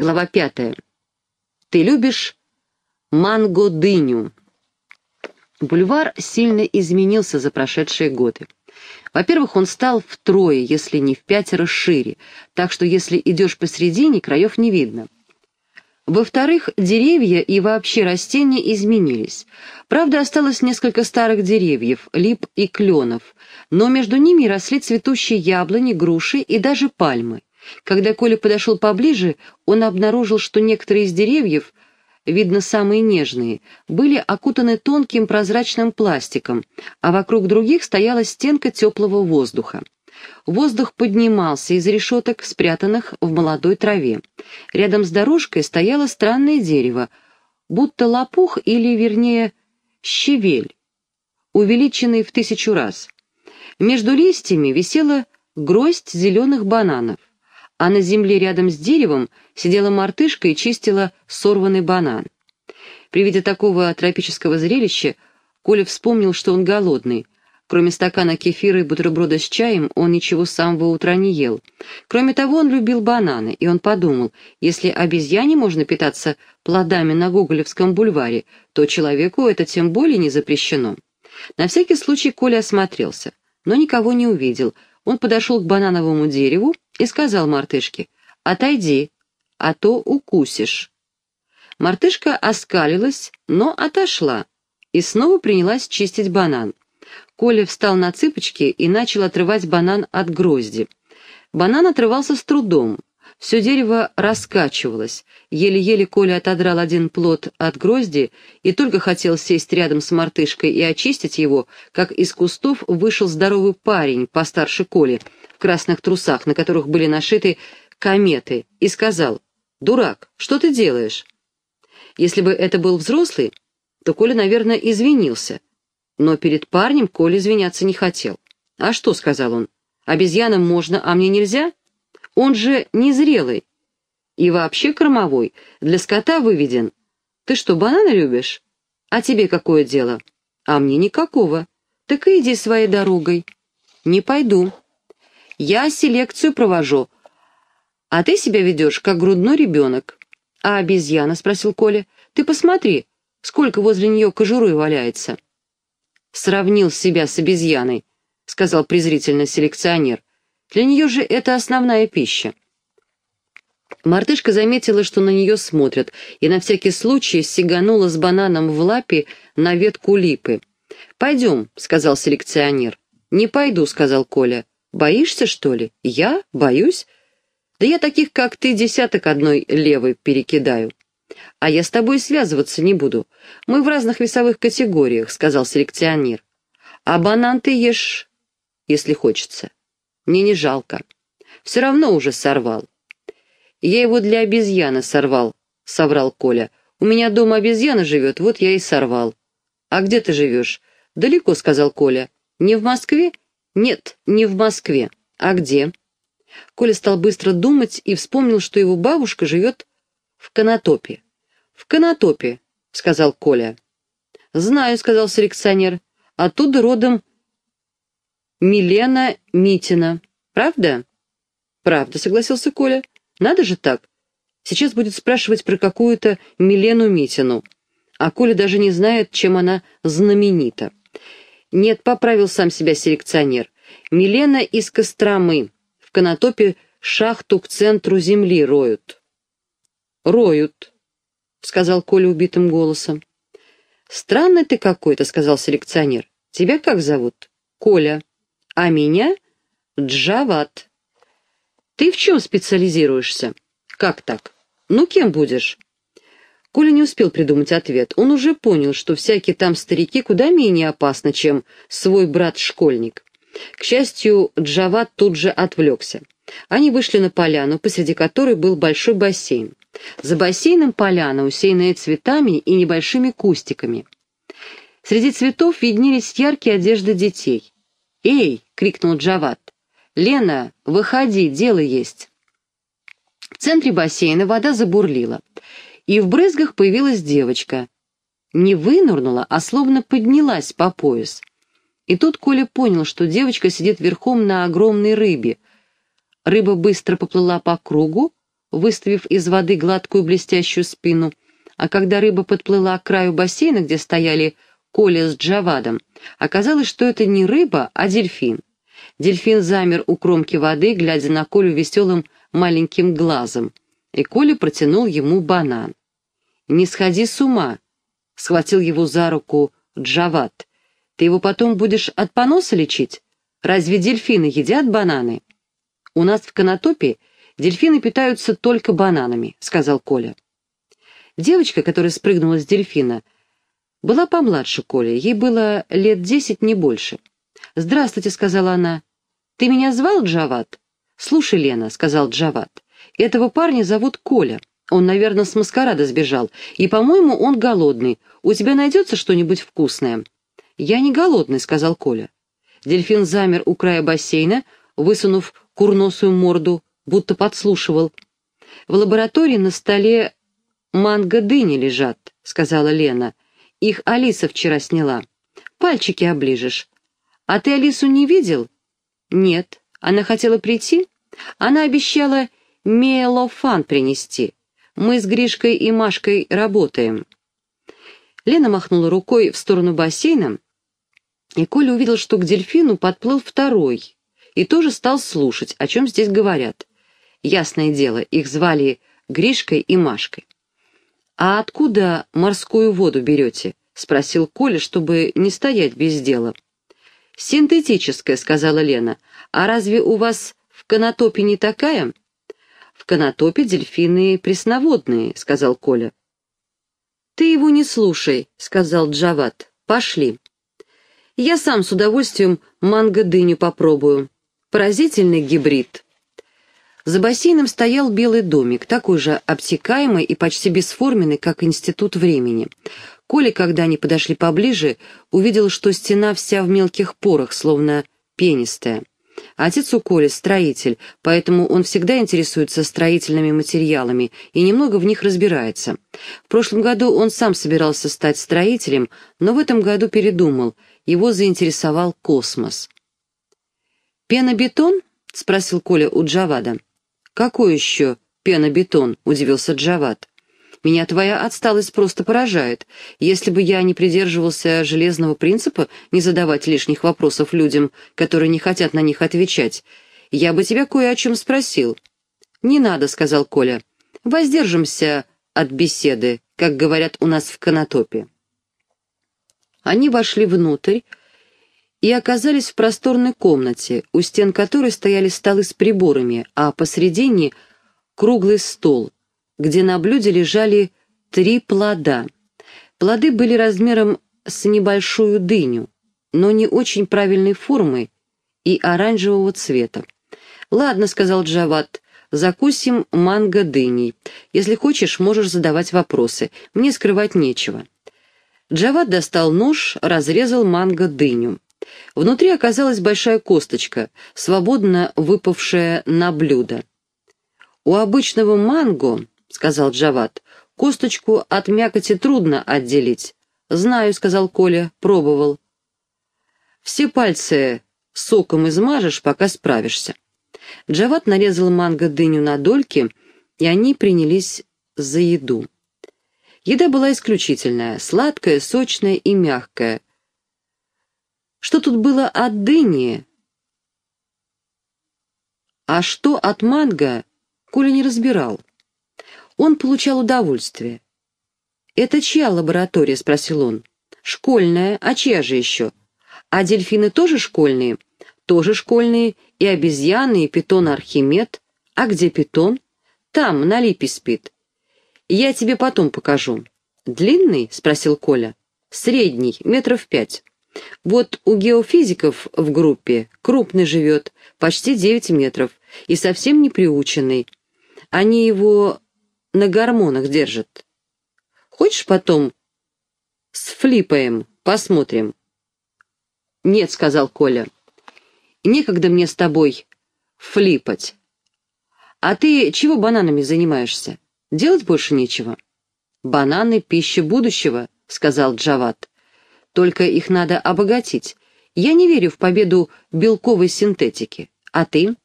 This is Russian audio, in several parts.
Глава пятая. Ты любишь манго-дыню? Бульвар сильно изменился за прошедшие годы. Во-первых, он стал втрое, если не в пятеро шире, так что если идешь посредине, краев не видно. Во-вторых, деревья и вообще растения изменились. Правда, осталось несколько старых деревьев, лип и кленов, но между ними росли цветущие яблони, груши и даже пальмы. Когда Коля подошел поближе, он обнаружил, что некоторые из деревьев, видно самые нежные, были окутаны тонким прозрачным пластиком, а вокруг других стояла стенка теплого воздуха. Воздух поднимался из решеток, спрятанных в молодой траве. Рядом с дорожкой стояло странное дерево, будто лопух или, вернее, щавель, увеличенный в тысячу раз. Между листьями висела гроздь зеленых бананов а на земле рядом с деревом сидела мартышка и чистила сорванный банан. При виде такого тропического зрелища Коля вспомнил, что он голодный. Кроме стакана кефира и бутерброда с чаем, он ничего с самого утра не ел. Кроме того, он любил бананы, и он подумал, если обезьяне можно питаться плодами на Гоголевском бульваре, то человеку это тем более не запрещено. На всякий случай Коля осмотрелся, но никого не увидел. Он подошел к банановому дереву и сказал мартышке, «Отойди, а то укусишь». Мартышка оскалилась, но отошла и снова принялась чистить банан. Коля встал на цыпочки и начал отрывать банан от грозди. Банан отрывался с трудом, все дерево раскачивалось. Еле-еле Коля отодрал один плод от грозди и только хотел сесть рядом с мартышкой и очистить его, как из кустов вышел здоровый парень постарше Коли в красных трусах, на которых были нашиты кометы, и сказал, «Дурак, что ты делаешь?» Если бы это был взрослый, то Коля, наверное, извинился. Но перед парнем Коля извиняться не хотел. «А что?» — сказал он. «Обезьянам можно, а мне нельзя?» Он же незрелый. И вообще кормовой, для скота выведен. Ты что, бананы любишь? А тебе какое дело? А мне никакого. Так иди своей дорогой. Не пойду. Я селекцию провожу. А ты себя ведешь, как грудной ребенок. А обезьяна, спросил Коля, ты посмотри, сколько возле нее кожуры валяется. Сравнил себя с обезьяной, сказал презрительно селекционер. Для нее же это основная пища. Мартышка заметила, что на нее смотрят, и на всякий случай сиганула с бананом в лапе на ветку липы. «Пойдем», — сказал селекционер. «Не пойду», — сказал Коля. «Боишься, что ли?» «Я? Боюсь?» «Да я таких, как ты, десяток одной левой перекидаю». «А я с тобой связываться не буду. Мы в разных весовых категориях», — сказал селекционер. «А банан ты ешь, если хочется». Мне не жалко. Все равно уже сорвал. Я его для обезьяны сорвал, соврал Коля. У меня дома обезьяна живет, вот я и сорвал. А где ты живешь? Далеко, сказал Коля. Не в Москве? Нет, не в Москве. А где? Коля стал быстро думать и вспомнил, что его бабушка живет в Конотопе. «В Конотопе», — сказал Коля. «Знаю», — сказал селекционер. «Оттуда родом Милена Митина. Правда?» «Правда», — согласился Коля. «Надо же так. Сейчас будет спрашивать про какую-то Милену Митину. А Коля даже не знает, чем она знаменита». «Нет», — поправил сам себя селекционер. «Милена из Костромы. В Конотопе шахту к центру земли роют». «Роют», — сказал Коля убитым голосом. «Странный ты какой-то», — сказал селекционер. «Тебя как зовут?» «Коля». А меня — Джават. Ты в чем специализируешься? Как так? Ну, кем будешь? Коля не успел придумать ответ. Он уже понял, что всякие там старики куда менее опасны, чем свой брат-школьник. К счастью, Джават тут же отвлекся. Они вышли на поляну, посреди которой был большой бассейн. За бассейном поляна, усеянная цветами и небольшими кустиками. Среди цветов виднелись яркие одежды детей. «Эй!» — крикнул Джават. «Лена, выходи, дело есть!» В центре бассейна вода забурлила, и в брызгах появилась девочка. Не вынурнула, а словно поднялась по пояс. И тут Коля понял, что девочка сидит верхом на огромной рыбе. Рыба быстро поплыла по кругу, выставив из воды гладкую блестящую спину, а когда рыба подплыла к краю бассейна, где стояли Коля с Джавадом, оказалось, что это не рыба, а дельфин. Дельфин замер у кромки воды, глядя на Колю веселым маленьким глазом, и Коля протянул ему банан. «Не сходи с ума», — схватил его за руку Джавад. «Ты его потом будешь от поноса лечить? Разве дельфины едят бананы?» «У нас в Конотопе дельфины питаются только бананами», — сказал Коля. Девочка, которая спрыгнула с дельфина, была помладше Коли, ей было лет десять, не больше. «Здравствуйте», — сказала она. «Ты меня звал, Джават?» «Слушай, Лена», — сказал Джават, — «этого парня зовут Коля. Он, наверное, с маскарада сбежал, и, по-моему, он голодный. У тебя найдется что-нибудь вкусное?» «Я не голодный», — сказал Коля. Дельфин замер у края бассейна, высунув курносую морду, будто подслушивал. «В лаборатории на столе манго-дыни лежат», — сказала Лена. «Их Алиса вчера сняла. Пальчики оближешь. А ты Алису не видел?» «Нет. Она хотела прийти?» «Она обещала мелофан принести. Мы с Гришкой и Машкой работаем». Лена махнула рукой в сторону бассейна, и Коля увидел, что к дельфину подплыл второй, и тоже стал слушать, о чем здесь говорят. Ясное дело, их звали Гришкой и Машкой. «А откуда морскую воду берете?» — спросил Коля, чтобы не стоять без дела. «Синтетическая», — сказала Лена. «А разве у вас в Конотопе не такая?» «В Конотопе дельфины пресноводные», — сказал Коля. «Ты его не слушай», — сказал Джават. «Пошли». «Я сам с удовольствием манго-дыню попробую. Поразительный гибрид». За бассейном стоял белый домик, такой же обтекаемый и почти бесформенный, как институт времени. Коля, когда они подошли поближе, увидел, что стена вся в мелких порах, словно пенистая. Отец у Коли строитель, поэтому он всегда интересуется строительными материалами и немного в них разбирается. В прошлом году он сам собирался стать строителем, но в этом году передумал, его заинтересовал космос. «Пенобетон?» — спросил Коля у Джавада. «Какой еще пенобетон?» — удивился Джавад. Меня твоя отсталость просто поражает. Если бы я не придерживался железного принципа не задавать лишних вопросов людям, которые не хотят на них отвечать, я бы тебя кое о чем спросил». «Не надо», — сказал Коля. «Воздержимся от беседы, как говорят у нас в Конотопе». Они вошли внутрь и оказались в просторной комнате, у стен которой стояли столы с приборами, а посредине — круглый стол — где на блюде лежали три плода. Плоды были размером с небольшую дыню, но не очень правильной формы и оранжевого цвета. «Ладно», — сказал Джават, — «закусим манго дыней. Если хочешь, можешь задавать вопросы. Мне скрывать нечего». Джават достал нож, разрезал манго дыню. Внутри оказалась большая косточка, свободно выпавшая на блюдо. У обычного манго — сказал Джават. «Косточку от мякоти трудно отделить». «Знаю», — сказал Коля, — пробовал. «Все пальцы соком измажешь, пока справишься». Джават нарезал манго-дыню на дольки, и они принялись за еду. Еда была исключительная, сладкая, сочная и мягкая. Что тут было от дыни? А что от манго, Коля не разбирал. Он получал удовольствие. «Это чья лаборатория?» — спросил он. «Школьная. А чья же еще?» «А дельфины тоже школьные?» «Тоже школьные. И обезьяны, и питон Архимед. А где питон?» «Там, на липе спит. Я тебе потом покажу». «Длинный?» — спросил Коля. «Средний, метров пять». Вот у геофизиков в группе крупный живет, почти девять метров, и совсем не приученный. Они его на гормонах держит. Хочешь потом сфлипаем, посмотрим?» «Нет», — сказал Коля. «Некогда мне с тобой флипать. А ты чего бананами занимаешься? Делать больше нечего?» «Бананы — пища будущего», — сказал Джават. «Только их надо обогатить. Я не верю в победу белковой синтетики. А ты?»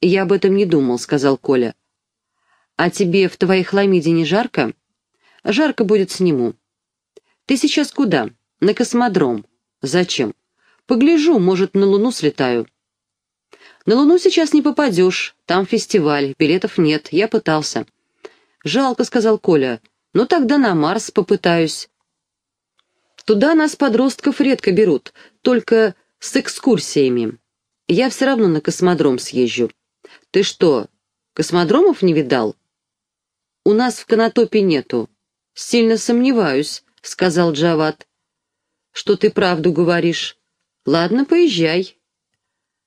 «Я об этом не думал», — сказал Коля. «А тебе в твоей хламиде не жарко?» «Жарко будет сниму». «Ты сейчас куда?» «На космодром». «Зачем?» «Погляжу, может, на Луну слетаю». «На Луну сейчас не попадешь, там фестиваль, билетов нет, я пытался». «Жалко», — сказал Коля. «Ну тогда на Марс попытаюсь». «Туда нас, подростков, редко берут, только с экскурсиями. Я все равно на космодром съезжу». «Ты что, космодромов не видал?» «У нас в Конотопе нету». «Сильно сомневаюсь», — сказал Джават. «Что ты правду говоришь? Ладно, поезжай.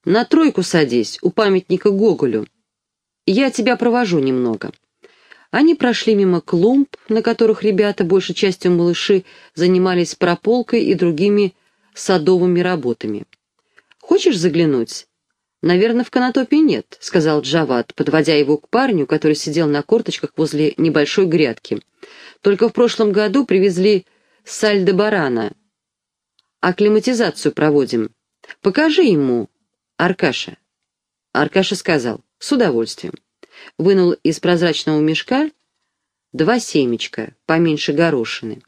На тройку садись, у памятника Гоголю. Я тебя провожу немного». Они прошли мимо клумб, на которых ребята, большей частью малыши, занимались прополкой и другими садовыми работами. «Хочешь заглянуть?» «Наверное, в канатопе нет», — сказал Джават, подводя его к парню, который сидел на корточках возле небольшой грядки. «Только в прошлом году привезли сальдебарана. Акклиматизацию проводим. Покажи ему, Аркаша». Аркаша сказал, «С удовольствием» вынул из прозрачного мешка два семечка, поменьше горошины.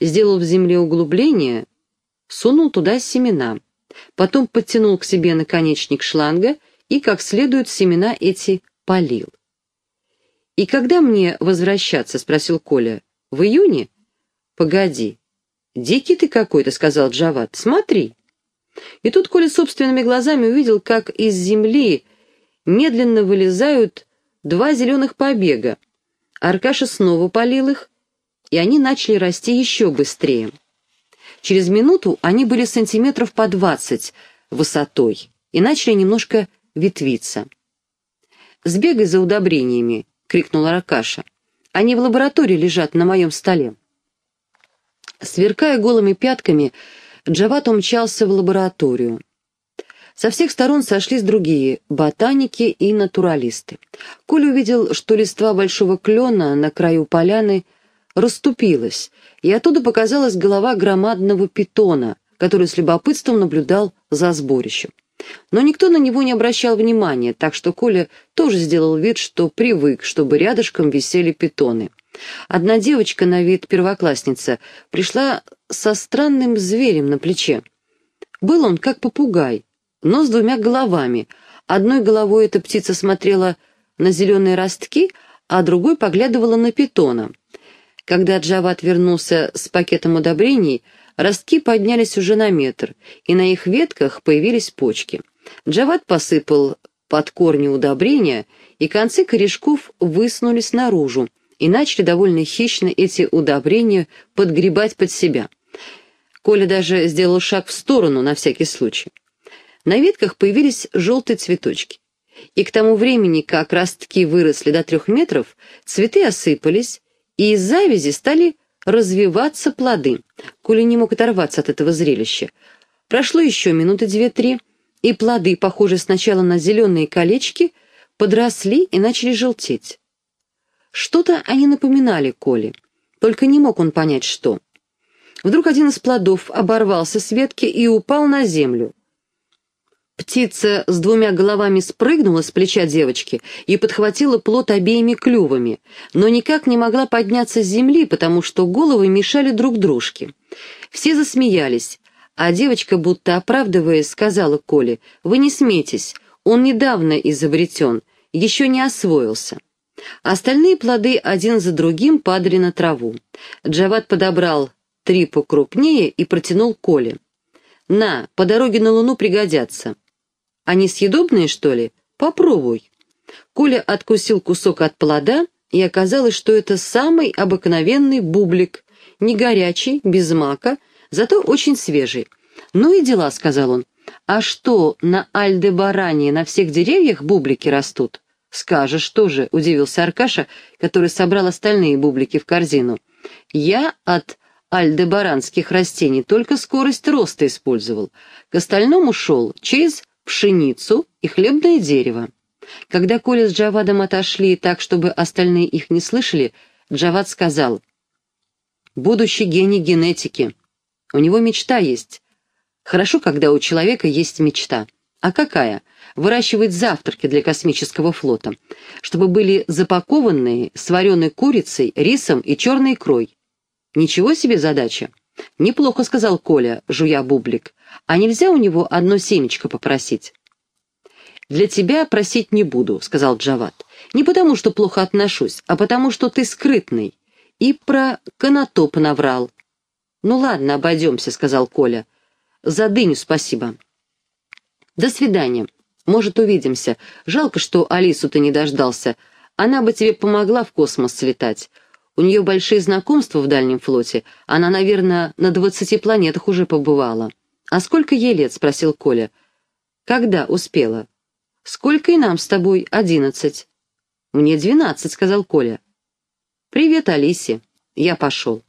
Сделал в земле углубление, сунул туда семена, потом подтянул к себе наконечник шланга и, как следует, семена эти полил. «И когда мне возвращаться?» — спросил Коля. «В июне?» «Погоди. Дикий ты какой-то», — сказал Джават. «Смотри». И тут Коля собственными глазами увидел, как из земли медленно вылезают два зеленых побега. Аркаша снова полил их, и они начали расти еще быстрее. Через минуту они были сантиметров по двадцать высотой и начали немножко ветвиться. «Сбегай за удобрениями!» — крикнул Аркаша. «Они в лаборатории лежат на моем столе». Сверкая голыми пятками, Джават умчался в лабораторию. Со всех сторон сошлись другие — ботаники и натуралисты. Коля увидел, что листва большого клена на краю поляны расступилась, и оттуда показалась голова громадного питона, который с любопытством наблюдал за сборищем. Но никто на него не обращал внимания, так что Коля тоже сделал вид, что привык, чтобы рядышком висели питоны. Одна девочка на вид первоклассница пришла со странным зверем на плече. Был он как попугай, но с двумя головами. Одной головой эта птица смотрела на зеленые ростки, а другой поглядывала на питона. Когда Джават вернулся с пакетом удобрений, ростки поднялись уже на метр, и на их ветках появились почки. Джават посыпал под корни удобрения, и концы корешков высунулись наружу, и начали довольно хищно эти удобрения подгребать под себя. Коля даже сделал шаг в сторону на всякий случай. На ветках появились желтые цветочки. И к тому времени, как ростки выросли до трех метров, цветы осыпались, и из завязи стали развиваться плоды. Коля не мог оторваться от этого зрелища. Прошло еще минуты две-три, и плоды, похожие сначала на зеленые колечки, подросли и начали желтеть. Что-то они напоминали Коле, только не мог он понять, что. Вдруг один из плодов оборвался с ветки и упал на землю. Птица с двумя головами спрыгнула с плеча девочки и подхватила плод обеими клювами, но никак не могла подняться с земли, потому что головы мешали друг дружке. Все засмеялись, а девочка, будто оправдываясь, сказала Коле, «Вы не смейтесь, он недавно изобретен, еще не освоился». Остальные плоды один за другим падали на траву. Джават подобрал три покрупнее и протянул Коле. «На, по дороге на Луну пригодятся». Они съедобные, что ли? Попробуй». Коля откусил кусок от плода, и оказалось, что это самый обыкновенный бублик, не горячий, без мака, зато очень свежий. «Ну и дела», — сказал он. «А что, на Альдебаране на всех деревьях бублики растут?» «Скажешь тоже», — удивился Аркаша, который собрал остальные бублики в корзину. «Я от альдебаранских растений только скорость роста использовал. К остальному шел через пшеницу и хлебное дерево. Когда Коля с Джавадом отошли так, чтобы остальные их не слышали, Джавад сказал, «Будущий гений генетики. У него мечта есть. Хорошо, когда у человека есть мечта. «А какая?» «Выращивать завтраки для космического флота, чтобы были запакованные с вареной курицей, рисом и черной икрой». «Ничего себе задача!» «Неплохо», — сказал Коля, жуя бублик. «А нельзя у него одно семечко попросить?» «Для тебя просить не буду», — сказал Джават. «Не потому, что плохо отношусь, а потому, что ты скрытный. И про конотоп наврал». «Ну ладно, обойдемся», — сказал Коля. «За дыню спасибо». «До свидания. Может, увидимся. Жалко, что Алису ты не дождался. Она бы тебе помогла в космос слетать. У нее большие знакомства в дальнем флоте. Она, наверное, на двадцати планетах уже побывала». «А сколько ей лет?» — спросил Коля. «Когда успела?» «Сколько и нам с тобой? Одиннадцать». «Мне двенадцать», — сказал Коля. «Привет, Алисе. Я пошел».